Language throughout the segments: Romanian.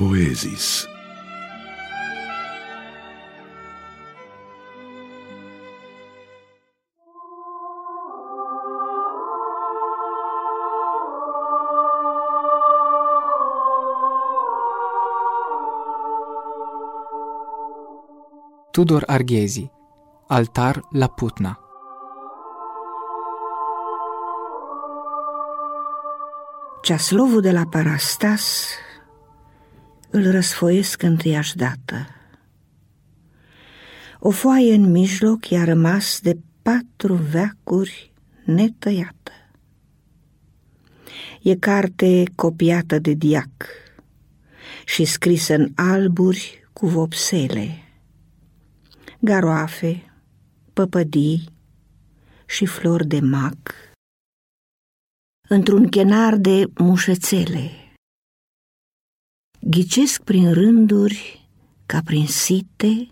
poezis. Tudor Arghezi Altar la Putna Ceaslovul de la Parastas îl răsfoiesc întâiași dată. O foaie în mijloc i-a rămas de patru veacuri netăiată. E carte copiată de diac și scrisă în alburi cu vopsele, garoafe, păpădii și flori de mac, într-un chenar de mușețele. Ghicesc prin rânduri, ca prin site,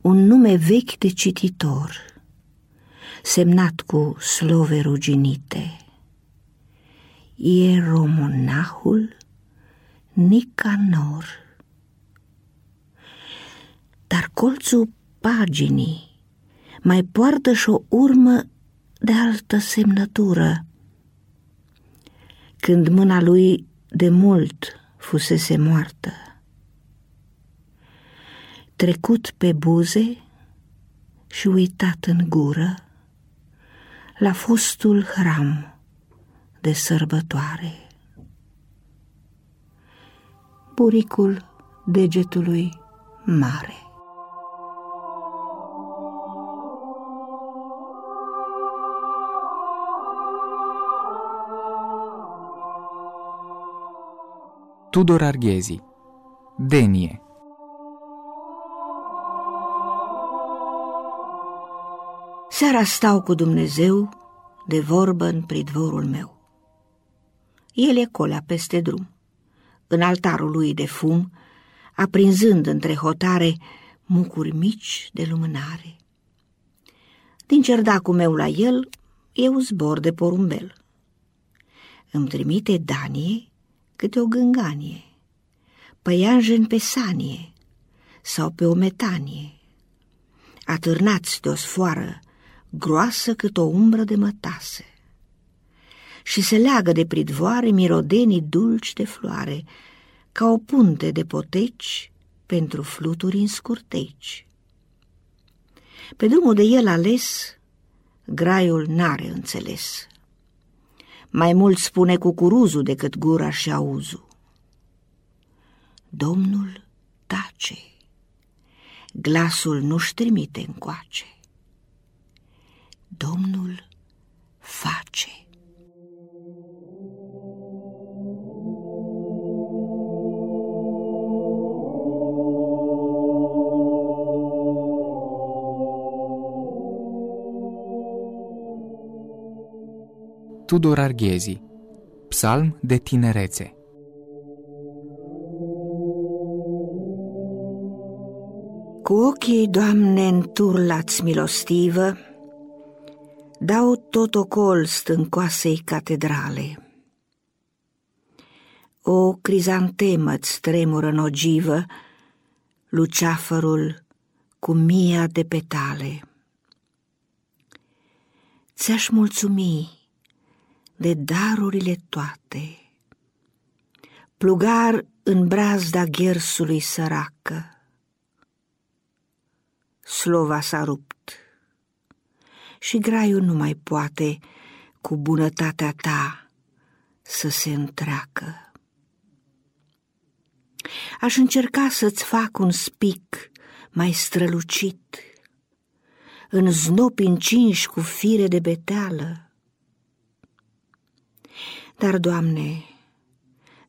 un nume vechi de cititor, semnat cu slove ruginite. Ieromonahul Nicanor. Dar colțul paginii mai poartă și o urmă de altă semnătură, când mâna lui de mult fusese moartă. Trecut pe buze și uitat în gură la fostul hram de sărbătoare. Buricul degetului mare. Tudor Arghezi Denie Seara stau cu Dumnezeu de vorbă în pridvorul meu. El e colea peste drum, în altarul lui de fum, aprinzând între hotare mucuri mici de lumânare. Din cerdacul meu la el, eu zbor de porumbel. Îmi trimite Danie câte o gânganie, păianjen pe sanie sau pe o metanie, atârnați de o sfoară groasă cât o umbră de mătase și se leagă de pridvoare mirodenii dulci de floare, ca o punte de poteci pentru fluturi în scurteci. Pe drumul de el ales, graiul n-are înțeles. Mai mult spune cucuruzul decât gura și auzul. Domnul tace, glasul nu-și trimite încoace. Domnul face. Tudor Arghezi Psalm de tinerețe Cu ochii, Doamne, înturlați milostivă, dau tot ocol stâncoasei catedrale. O crizantemă-ți tremură nogivă, luceafărul cu mia de petale. Ți-aș mulțumi de darurile toate. Plugar în brazda ghersului săracă. Slova s-a rupt și graiul nu mai poate cu bunătatea ta să se întreacă. Aș încerca să-ți fac un spic mai strălucit, în znopi încinși cu fire de beteală, dar, Doamne,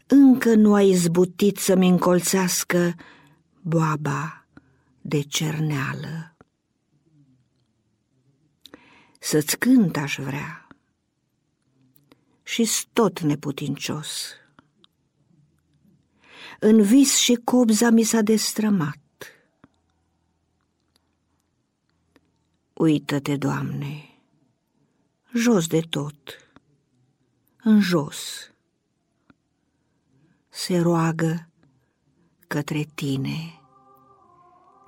încă nu ai izbutit să-mi încolțească boaba de cerneală. Să-ți cânt aș vrea și tot neputincios. În vis și cobza mi s-a destrămat. Uită-te, Doamne, jos de tot în jos. Se roagă către tine,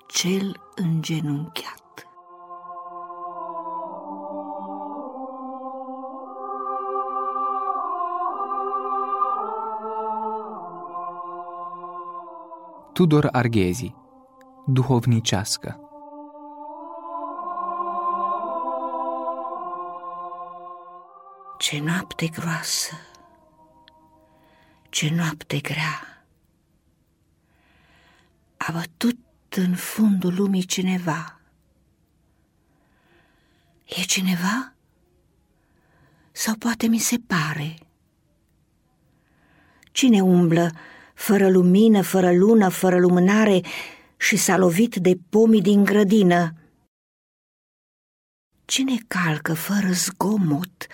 cel îngenunchiat. Tudor Arghezi Duhovnicească Ce noapte groasă, ce noapte grea, a bătut în fundul lumii cineva. E cineva? Sau poate mi se pare? Cine umblă fără lumină, fără lună, fără lumânare și s-a lovit de pomii din grădină? Cine calcă fără zgomot,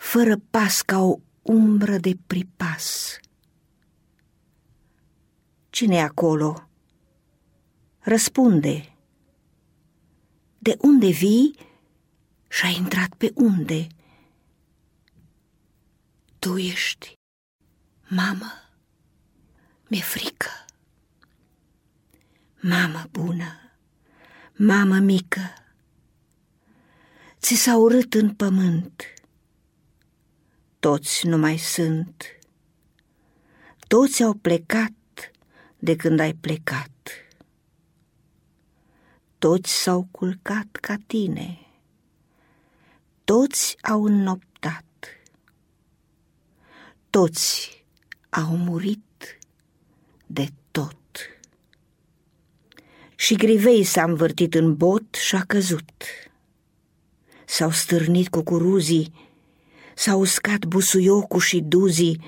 fără pas ca o umbră de pripas? Cine e acolo? Răspunde. De unde vii și ai intrat pe unde? Tu ești, mamă, mi-e frică. Mamă bună, mamă mică, ți s-a urât în pământ. Toți nu mai sunt, toți au plecat de când ai plecat. Toți s-au culcat ca tine, toți au înnoptat, toți au murit de tot. Și grivei s-a învârtit în bot și a căzut. S-au stârnit cucuruzii, s-au uscat busuiocul și duzii,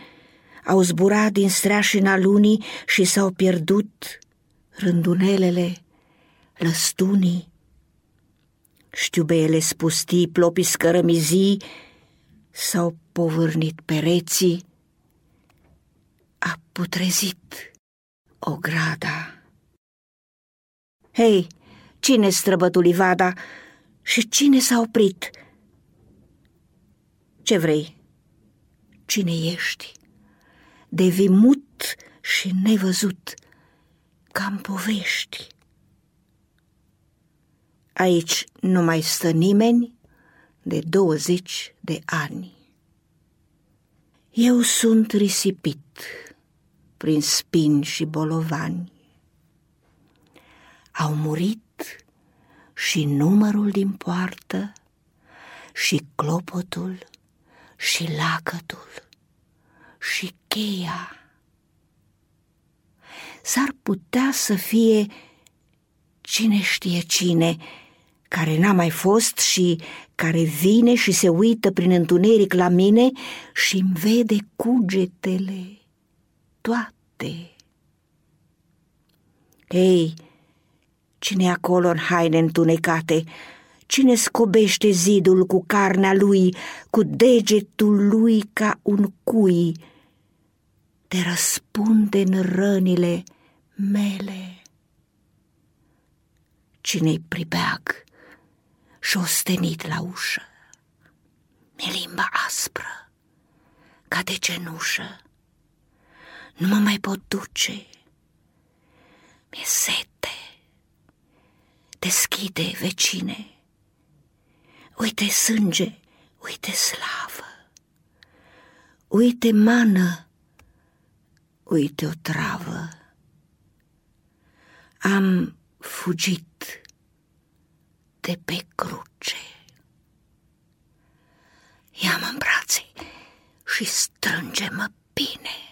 au zburat din streașina lunii și s-au pierdut rândunelele, lăstunii. Știubeele spustii, plopii scărămizii, s-au povârnit pereții, a putrezit o grada. Hei, cine străbătu livada și cine s-a oprit? Ce vrei? Cine ești? devii mut și nevăzut, cam povești. Aici nu mai stă nimeni de douăzeci de ani. Eu sunt risipit prin spini și bolovani. Au murit și numărul din poartă, și clopotul, și lacătul și cheia. S-ar putea să fie cine știe cine, care n-a mai fost și care vine și se uită prin întuneric la mine și îmi vede cugetele toate. Ei, cine e acolo în haine întunecate? Cine scobește zidul cu carnea lui, cu degetul lui ca un cui? te răspunde în rănile mele. Cine-i pribeag și ostenit la ușă, mi limba aspră, ca de cenușă, nu mă mai pot duce, mi-e sete, deschide, vecine, uite sânge, uite slavă, uite mană, uite o travă. Am fugit de pe cruce. Ia-mă în brațe și strânge-mă bine.